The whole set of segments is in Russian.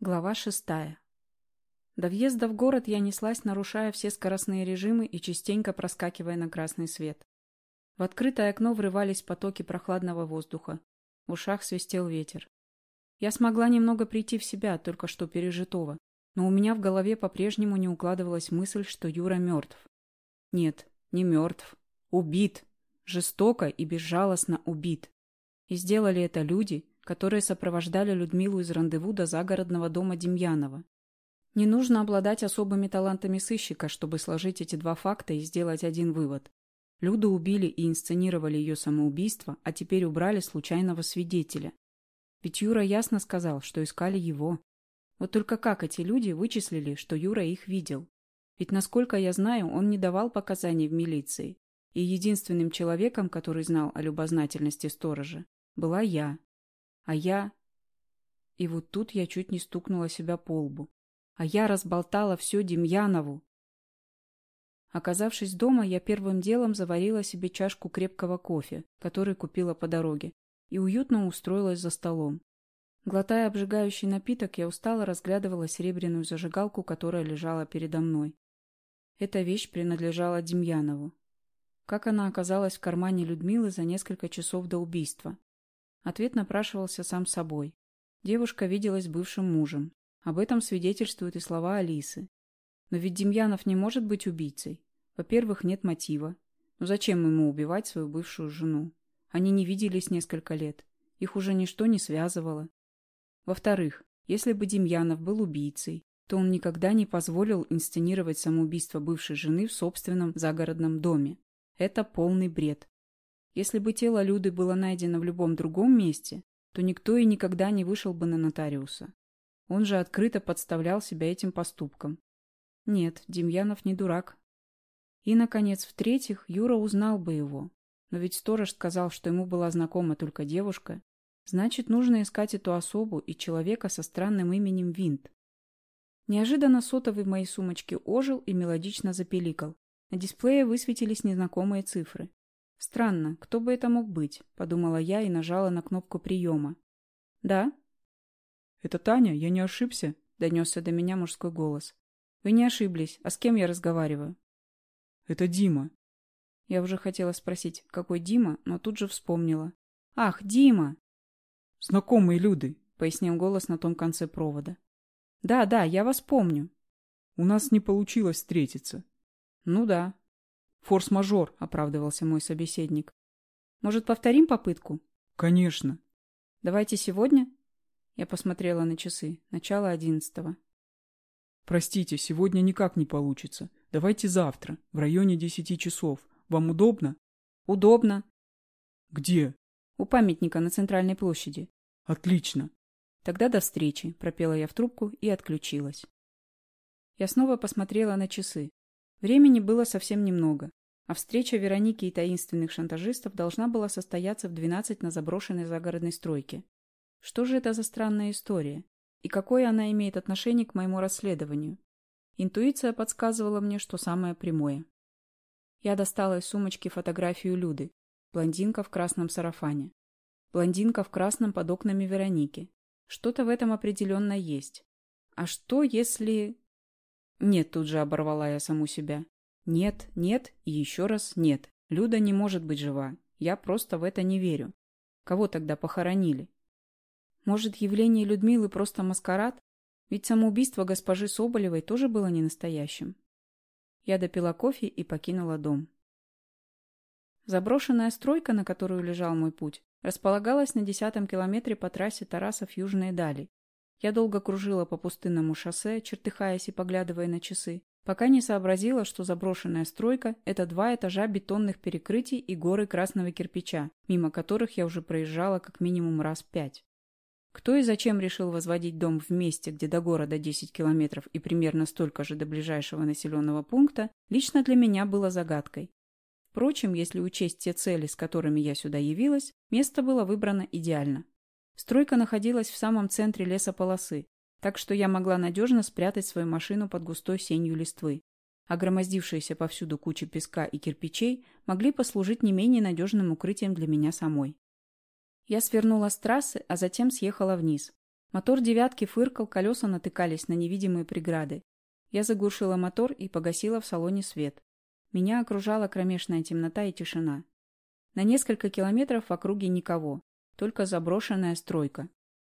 Глава шестая. До въезда в город я неслась, нарушая все скоростные режимы и частенько проскакивая на красный свет. В открытое окно врывались потоки прохладного воздуха. В ушах свистел ветер. Я смогла немного прийти в себя от только что пережитого, но у меня в голове по-прежнему не укладывалась мысль, что Юра мертв. Нет, не мертв. Убит. Жестоко и безжалостно убит. И сделали это люди, которые сопровождали Людмилу из рандеву до загородного дома Демьянова. Не нужно обладать особыми талантами сыщика, чтобы сложить эти два факта и сделать один вывод. Люду убили и инсценировали ее самоубийство, а теперь убрали случайного свидетеля. Ведь Юра ясно сказал, что искали его. Вот только как эти люди вычислили, что Юра их видел? Ведь, насколько я знаю, он не давал показаний в милиции. И единственным человеком, который знал о любознательности сторожа, была я. А я... И вот тут я чуть не стукнула себя по лбу. А я разболтала все Демьянову. Оказавшись дома, я первым делом заварила себе чашку крепкого кофе, который купила по дороге, и уютно устроилась за столом. Глотая обжигающий напиток, я устало разглядывала серебряную зажигалку, которая лежала передо мной. Эта вещь принадлежала Демьянову. Как она оказалась в кармане Людмилы за несколько часов до убийства? Ответ напрашивался сам собой. Девушка виделась бывшим мужем. Об этом свидетельствуют и слова Алисы. Но ведь Демьянов не может быть убийцей. Во-первых, нет мотива. Но зачем ему убивать свою бывшую жену? Они не виделись несколько лет. Их уже ничто не связывало. Во-вторых, если бы Демьянов был убийцей, то он никогда не позволил инсценировать самоубийство бывшей жены в собственном загородном доме. Это полный бред. Если бы тело Люды было найдено в любом другом месте, то никто и никогда не вышел бы на нотариуса. Он же открыто подставлял себя этим поступком. Нет, Демьянов не дурак. И, наконец, в-третьих, Юра узнал бы его. Но ведь сторож сказал, что ему была знакома только девушка. Значит, нужно искать эту особу и человека со странным именем Винт. Неожиданно сотовый в моей сумочке ожил и мелодично запеликал. На дисплее высветились незнакомые цифры. «Странно, кто бы это мог быть?» – подумала я и нажала на кнопку приема. «Да?» «Это Таня, я не ошибся?» – донесся до меня мужской голос. «Вы не ошиблись. А с кем я разговариваю?» «Это Дима». Я уже хотела спросить, какой Дима, но тут же вспомнила. «Ах, Дима!» «Знакомые Люды», — пояснил голос на том конце провода. «Да, да, я вас помню». «У нас не получилось встретиться». «Ну да, Форс-мажор, оправдывался мой собеседник. Может, повторим попытку? Конечно. Давайте сегодня? Я посмотрела на часы. Начало одиннадцатого. Простите, сегодня никак не получится. Давайте завтра, в районе десяти часов. Вам удобно? Удобно. Где? У памятника на центральной площади. Отлично. Тогда до встречи, пропела я в трубку и отключилась. Я снова посмотрела на часы. Времени было совсем немного. А встреча Вероники и таинственных шантажистов должна была состояться в 12 на заброшенной загородной стройке. Что же это за странная история? И какое она имеет отношение к моему расследованию? Интуиция подсказывала мне, что самое прямое. Я достала из сумочки фотографию Люды. Блондинка в красном сарафане. Блондинка в красном под окнами Вероники. Что-то в этом определенно есть. А что, если... Нет, тут же оборвала я саму себя. Нет, нет и еще раз нет. Люда не может быть жива. Я просто в это не верю. Кого тогда похоронили? Может, явление Людмилы просто маскарад? Ведь самоубийство госпожи Соболевой тоже было не настоящим. Я допила кофе и покинула дом. Заброшенная стройка, на которую лежал мой путь, располагалась на десятом километре по трассе Тарасов-Южные Дали. Я долго кружила по пустынному шоссе, чертыхаясь и поглядывая на часы, пока не сообразила, что заброшенная стройка – это два этажа бетонных перекрытий и горы красного кирпича, мимо которых я уже проезжала как минимум раз пять. Кто и зачем решил возводить дом в месте, где до города 10 километров и примерно столько же до ближайшего населенного пункта, лично для меня было загадкой. Впрочем, если учесть те цели, с которыми я сюда явилась, место было выбрано идеально. Стройка находилась в самом центре лесополосы, так что я могла надежно спрятать свою машину под густой сенью листвы. А громоздившиеся повсюду кучи песка и кирпичей могли послужить не менее надежным укрытием для меня самой. Я свернула с трассы, а затем съехала вниз. Мотор девятки фыркал, колеса натыкались на невидимые преграды. Я заглушила мотор и погасила в салоне свет. Меня окружала кромешная темнота и тишина. На несколько километров в округе никого, только заброшенная стройка.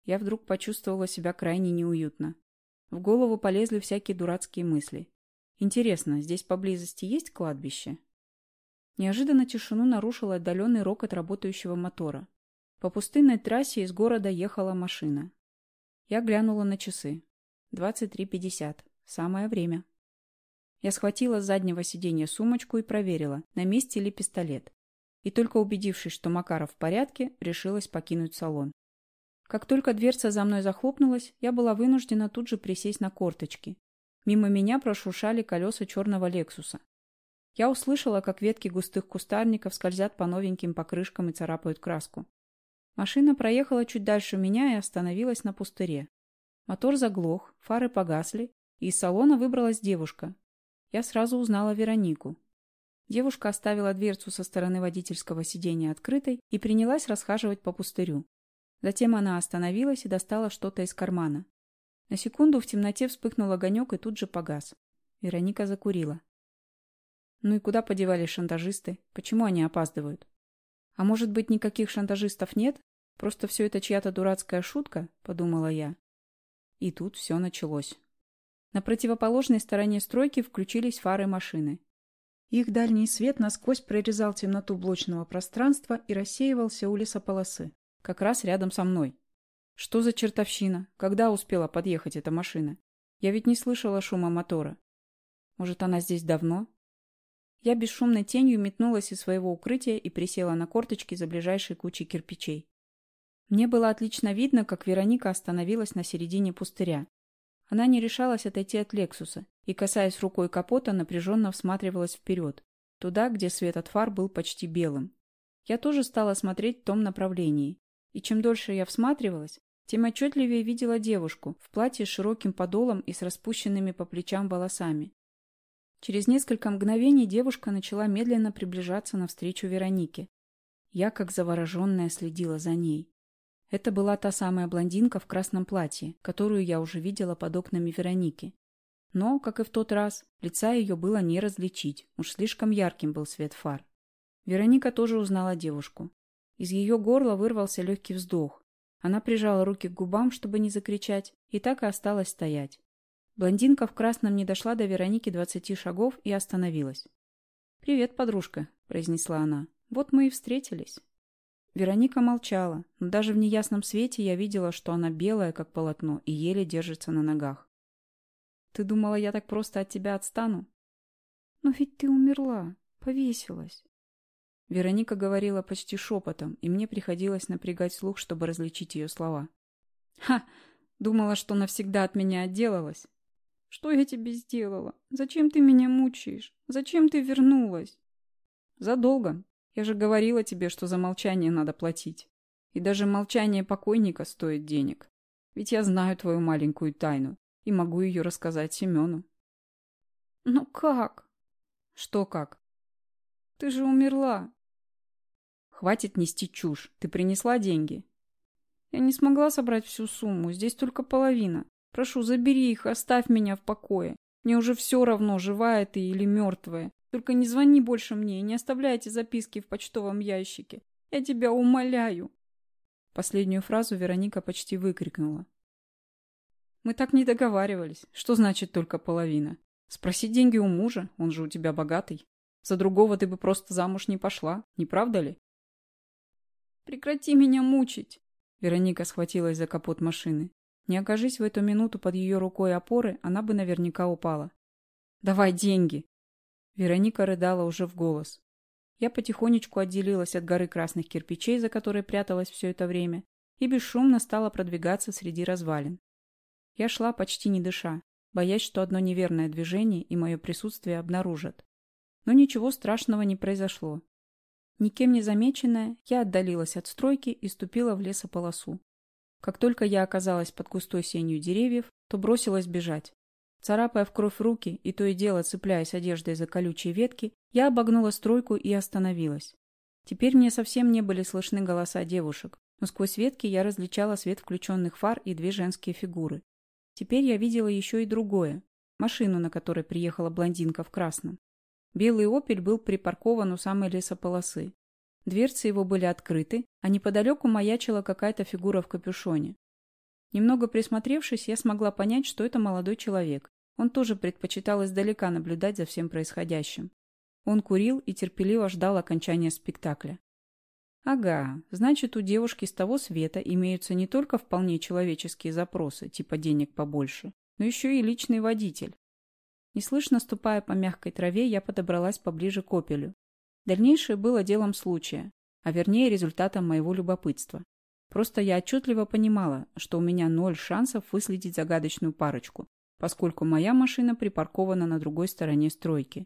Я вдруг почувствовала себя крайне неуютно. В голову полезли всякие дурацкие мысли. Интересно, здесь поблизости есть кладбище? Неожиданно тишину нарушил отдаленный рокот работающего мотора. По пустынной трассе из города ехала машина. Я глянула на часы. 23.50. Самое время. Я схватила с заднего сиденья сумочку и проверила, на месте ли пистолет. И только убедившись, что Макаров в порядке, решилась покинуть салон. Как только дверца за мной захлопнулась, я была вынуждена тут же присесть на корточки. Мимо меня прошуршали колеса черного «Лексуса». Я услышала, как ветки густых кустарников скользят по новеньким покрышкам и царапают краску. Машина проехала чуть дальше меня и остановилась на пустыре. Мотор заглох, фары погасли, и из салона выбралась девушка. Я сразу узнала Веронику. Девушка оставила дверцу со стороны водительского сиденья открытой и принялась расхаживать по пустырю. Затем она остановилась и достала что-то из кармана. На секунду в темноте вспыхнул огонек и тут же погас. Вероника закурила. Ну и куда подевались шантажисты? Почему они опаздывают? А может быть, никаких шантажистов нет? Просто все это чья-то дурацкая шутка? Подумала я. И тут все началось. На противоположной стороне стройки включились фары машины. Их дальний свет насквозь прорезал темноту блочного пространства и рассеивался у лесополосы. Как раз рядом со мной. Что за чертовщина? Когда успела подъехать эта машина? Я ведь не слышала шума мотора. Может, она здесь давно? Я бесшумной тенью метнулась из своего укрытия и присела на корточки за ближайшей кучей кирпичей. Мне было отлично видно, как Вероника остановилась на середине пустыря. Она не решалась отойти от Лексуса и, касаясь рукой капота, напряженно всматривалась вперед, туда, где свет от фар был почти белым. Я тоже стала смотреть в том направлении, и чем дольше я всматривалась, тем отчетливее видела девушку в платье с широким подолом и с распущенными по плечам волосами. Через несколько мгновений девушка начала медленно приближаться навстречу Веронике. Я, как завороженная, следила за ней. Это была та самая блондинка в красном платье, которую я уже видела под окнами Вероники. Но, как и в тот раз, лица ее было не различить, уж слишком ярким был свет фар. Вероника тоже узнала девушку. Из ее горла вырвался легкий вздох. Она прижала руки к губам, чтобы не закричать, и так и осталась стоять. Блондинка в красном не дошла до Вероники двадцати шагов и остановилась. «Привет, подружка», — произнесла она. «Вот мы и встретились». Вероника молчала, но даже в неясном свете я видела, что она белая, как полотно, и еле держится на ногах. «Ты думала, я так просто от тебя отстану?» «Но ведь ты умерла, повесилась». Вероника говорила почти шепотом, и мне приходилось напрягать слух, чтобы различить ее слова. «Ха! Думала, что навсегда от меня отделалась. Что я тебе сделала? Зачем ты меня мучаешь? Зачем ты вернулась?» «Задолго. Я же говорила тебе, что за молчание надо платить. И даже молчание покойника стоит денег. Ведь я знаю твою маленькую тайну и могу ее рассказать Семену». «Но как?» «Что как?» «Ты же умерла. Хватит нести чушь. Ты принесла деньги? Я не смогла собрать всю сумму. Здесь только половина. Прошу, забери их, оставь меня в покое. Мне уже все равно, живая ты или мертвая. Только не звони больше мне и не оставляйте записки в почтовом ящике. Я тебя умоляю. Последнюю фразу Вероника почти выкрикнула. Мы так не договаривались. Что значит только половина? Спроси деньги у мужа, он же у тебя богатый. За другого ты бы просто замуж не пошла, не правда ли? Прекрати меня мучить!» Вероника схватилась за капот машины. Не окажись в эту минуту под ее рукой опоры, она бы наверняка упала. «Давай деньги!» Вероника рыдала уже в голос. Я потихонечку отделилась от горы красных кирпичей, за которой пряталась все это время, и бесшумно стала продвигаться среди развалин. Я шла почти не дыша, боясь, что одно неверное движение и мое присутствие обнаружат. Но ничего страшного не произошло. Никем не замеченная, я отдалилась от стройки и ступила в лесополосу. Как только я оказалась под густой сенью деревьев, то бросилась бежать. Царапая в кровь руки и то и дело цепляясь одеждой за колючие ветки, я обогнула стройку и остановилась. Теперь мне совсем не были слышны голоса девушек. но сквозь ветки я различала свет включенных фар и две женские фигуры. Теперь я видела еще и другое – машину, на которой приехала блондинка в красном. Белый «Опель» был припаркован у самой лесополосы. Дверцы его были открыты, а неподалеку маячила какая-то фигура в капюшоне. Немного присмотревшись, я смогла понять, что это молодой человек. Он тоже предпочитал издалека наблюдать за всем происходящим. Он курил и терпеливо ждал окончания спектакля. Ага, значит, у девушки с того света имеются не только вполне человеческие запросы, типа денег побольше, но еще и личный водитель. Неслышно ступая по мягкой траве, я подобралась поближе к опелю. Дальнейшее было делом случая, а вернее результатом моего любопытства. Просто я отчетливо понимала, что у меня ноль шансов выследить загадочную парочку, поскольку моя машина припаркована на другой стороне стройки.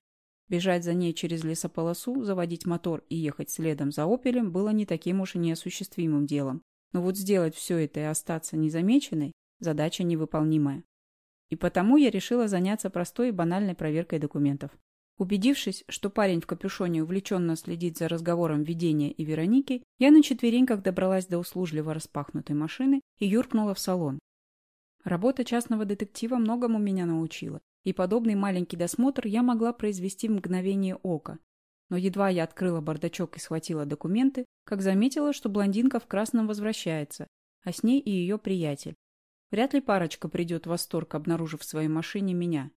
Бежать за ней через лесополосу, заводить мотор и ехать следом за «Опелем» было не таким уж и неосуществимым делом. Но вот сделать все это и остаться незамеченной – задача невыполнимая. И потому я решила заняться простой и банальной проверкой документов. Убедившись, что парень в капюшоне увлеченно следит за разговором Видения и Вероники, я на четвереньках добралась до услужливо распахнутой машины и юркнула в салон. Работа частного детектива многому меня научила, и подобный маленький досмотр я могла произвести в мгновение ока. Но едва я открыла бардачок и схватила документы, как заметила, что блондинка в красном возвращается, а с ней и ее приятель. Вряд ли парочка придет в восторг, обнаружив в своей машине меня.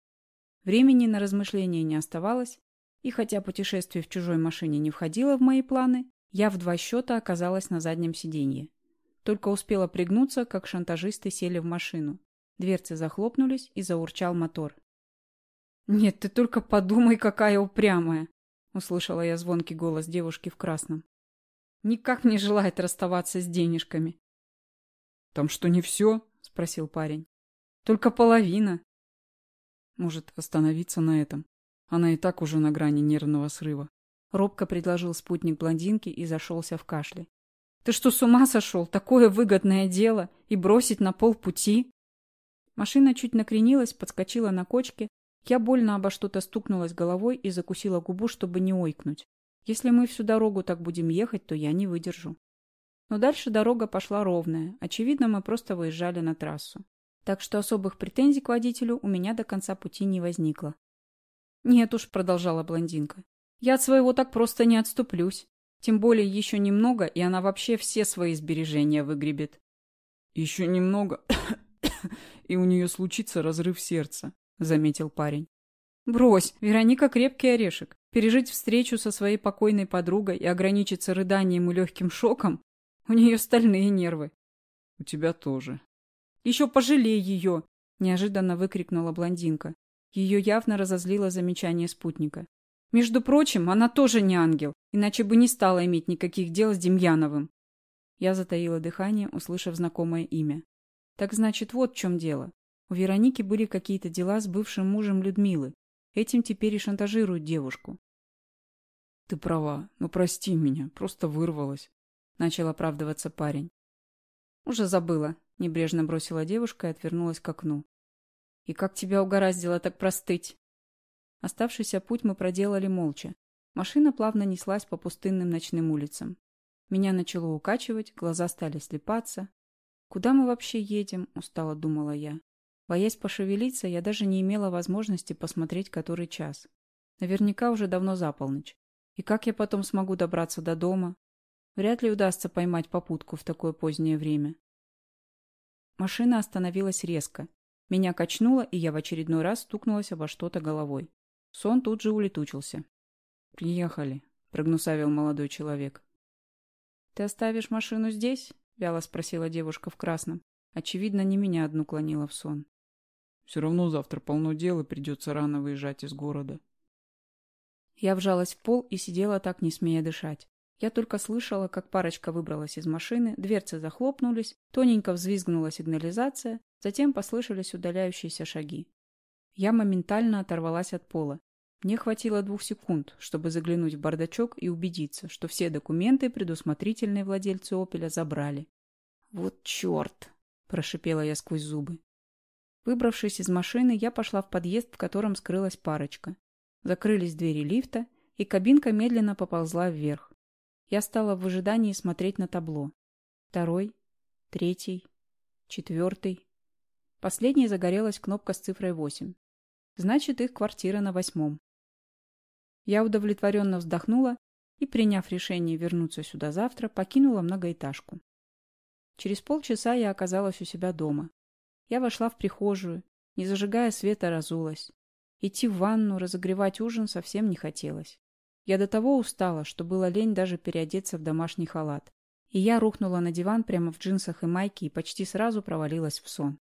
Времени на размышления не оставалось, и хотя путешествие в чужой машине не входило в мои планы, я в два счета оказалась на заднем сиденье. Только успела пригнуться, как шантажисты сели в машину. Дверцы захлопнулись, и заурчал мотор. «Нет, ты только подумай, какая упрямая!» — услышала я звонкий голос девушки в красном. «Никак не желает расставаться с денежками». «Там что, не все?» — спросил парень. «Только половина». «Может, остановиться на этом? Она и так уже на грани нервного срыва». Робко предложил спутник блондинки и зашелся в кашле. «Ты что, с ума сошел? Такое выгодное дело! И бросить на полпути?» Машина чуть накренилась, подскочила на кочке, я больно обо что-то стукнулась головой и закусила губу, чтобы не ойкнуть. Если мы всю дорогу так будем ехать, то я не выдержу. Но дальше дорога пошла ровная. Очевидно, мы просто выезжали на трассу. Так что особых претензий к водителю у меня до конца пути не возникло. «Нет уж», — продолжала блондинка. «Я от своего так просто не отступлюсь. Тем более еще немного, и она вообще все свои сбережения выгребет». «Еще немного, и у нее случится разрыв сердца», — заметил парень. «Брось, Вероника крепкий орешек. Пережить встречу со своей покойной подругой и ограничиться рыданием и легким шоком? У нее стальные нервы». «У тебя тоже». «Еще пожалей ее!» — неожиданно выкрикнула блондинка. Ее явно разозлило замечание спутника. «Между прочим, она тоже не ангел, иначе бы не стала иметь никаких дел с Демьяновым». Я затаила дыхание, услышав знакомое имя. «Так значит, вот в чем дело. У Вероники были какие-то дела с бывшим мужем Людмилы. Этим теперь и шантажируют девушку. «Ты права, но прости меня, просто вырвалась», — начал оправдываться парень. «Уже забыла», — небрежно бросила девушка и отвернулась к окну. «И как тебя угораздило так простыть?» Оставшийся путь мы проделали молча. Машина плавно неслась по пустынным ночным улицам. Меня начало укачивать, глаза стали слепаться. «Куда мы вообще едем?» — устало думала я. Боясь пошевелиться, я даже не имела возможности посмотреть, который час. Наверняка уже давно за полночь. И как я потом смогу добраться до дома? Вряд ли удастся поймать попутку в такое позднее время. Машина остановилась резко. Меня качнуло, и я в очередной раз стукнулась обо что-то головой. Сон тут же улетучился. «Приехали», — прогнусавил молодой человек. «Ты оставишь машину здесь?» — вяло спросила девушка в красном. Очевидно, не меня одну клонила в сон. Все равно завтра полно дел и придется рано выезжать из города. Я вжалась в пол и сидела так, не смея дышать. Я только слышала, как парочка выбралась из машины, дверцы захлопнулись, тоненько взвизгнула сигнализация, затем послышались удаляющиеся шаги. Я моментально оторвалась от пола. Мне хватило двух секунд, чтобы заглянуть в бардачок и убедиться, что все документы предусмотрительные владельцы «Опеля» забрали. «Вот черт!» – прошипела я сквозь зубы. Выбравшись из машины, я пошла в подъезд, в котором скрылась парочка. Закрылись двери лифта, и кабинка медленно поползла вверх. Я стала в ожидании смотреть на табло. Второй, третий, четвертый. Последней загорелась кнопка с цифрой 8. Значит, их квартира на восьмом. Я удовлетворенно вздохнула и, приняв решение вернуться сюда завтра, покинула многоэтажку. Через полчаса я оказалась у себя дома. Я вошла в прихожую, не зажигая света, разулась. Идти в ванну, разогревать ужин совсем не хотелось. Я до того устала, что было лень даже переодеться в домашний халат. И я рухнула на диван прямо в джинсах и майке и почти сразу провалилась в сон.